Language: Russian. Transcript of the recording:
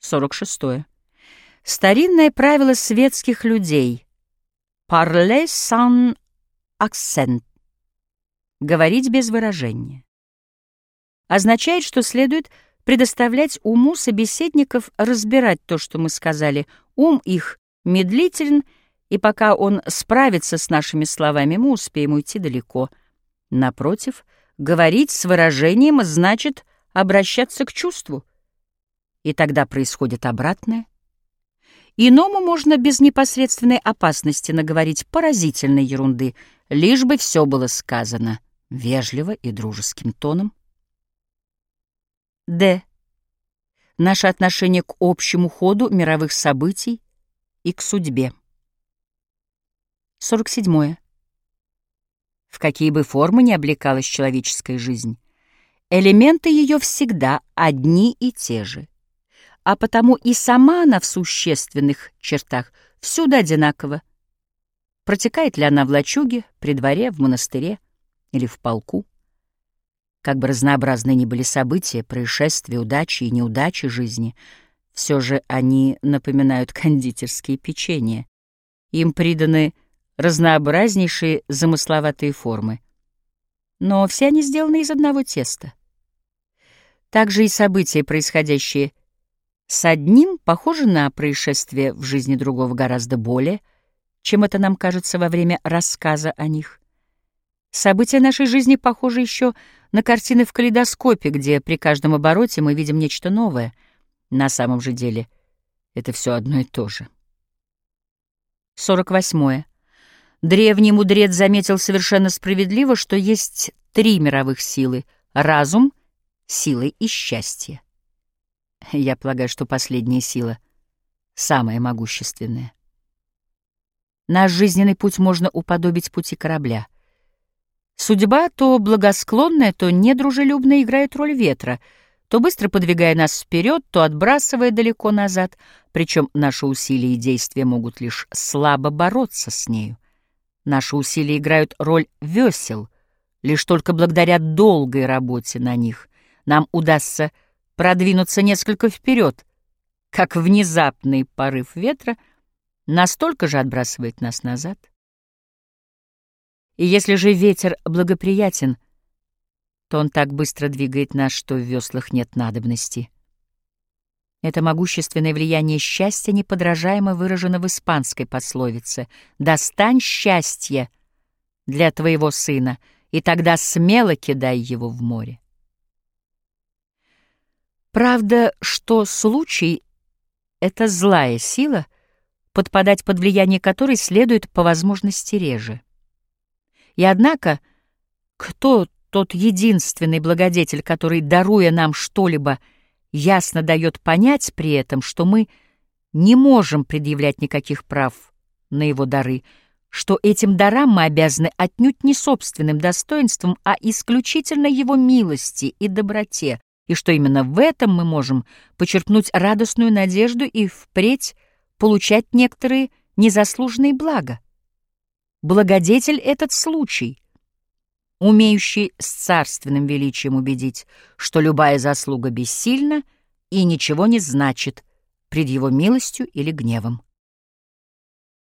46. Старинное правило светских людей «parler sans accent» — говорить без выражения означает, что следует предоставлять уму собеседников разбирать то, что мы сказали. Ум их медлителен, и пока он справится с нашими словами, мы успеем уйти далеко. Напротив, говорить с выражением значит обращаться к чувству. И тогда происходит обратное. Иному можно без непосредственной опасности наговорить поразительной ерунды, лишь бы все было сказано вежливо и дружеским тоном. Д. Наше отношение к общему ходу мировых событий и к судьбе. 47. В какие бы формы ни облекалась человеческая жизнь, элементы ее всегда одни и те же, а потому и сама она в существенных чертах всюду одинакова. Протекает ли она в лачуге, при дворе, в монастыре или в полку? Как бы разнообразны ни были события, происшествия, удачи и неудачи жизни, все же они напоминают кондитерские печенья. Им приданы разнообразнейшие замысловатые формы. Но все они сделаны из одного теста. Также и события, происходящие с одним, похожи на происшествия в жизни другого гораздо более, чем это нам кажется во время рассказа о них. События нашей жизни похожи еще на картины в калейдоскопе, где при каждом обороте мы видим нечто новое. На самом же деле это все одно и то же. 48. Древний мудрец заметил совершенно справедливо, что есть три мировых силы — разум, силы и счастье. Я полагаю, что последняя сила — самая могущественная. Наш жизненный путь можно уподобить пути корабля — Судьба, то благосклонная, то недружелюбная, играет роль ветра, то быстро подвигая нас вперед, то отбрасывая далеко назад, причем наши усилия и действия могут лишь слабо бороться с нею. Наши усилия играют роль весел, лишь только благодаря долгой работе на них нам удастся продвинуться несколько вперед, как внезапный порыв ветра настолько же отбрасывает нас назад. И если же ветер благоприятен, то он так быстро двигает нас, что в веслах нет надобности. Это могущественное влияние счастья неподражаемо выражено в испанской пословице «Достань счастье для твоего сына, и тогда смело кидай его в море». Правда, что случай — это злая сила, подпадать под влияние которой следует по возможности реже. И однако, кто тот единственный благодетель, который, даруя нам что-либо, ясно дает понять при этом, что мы не можем предъявлять никаких прав на его дары, что этим дарам мы обязаны отнюдь не собственным достоинством, а исключительно его милости и доброте, и что именно в этом мы можем почерпнуть радостную надежду и впредь получать некоторые незаслуженные блага благодетель этот случай, умеющий с царственным величием убедить, что любая заслуга бессильна и ничего не значит пред его милостью или гневом.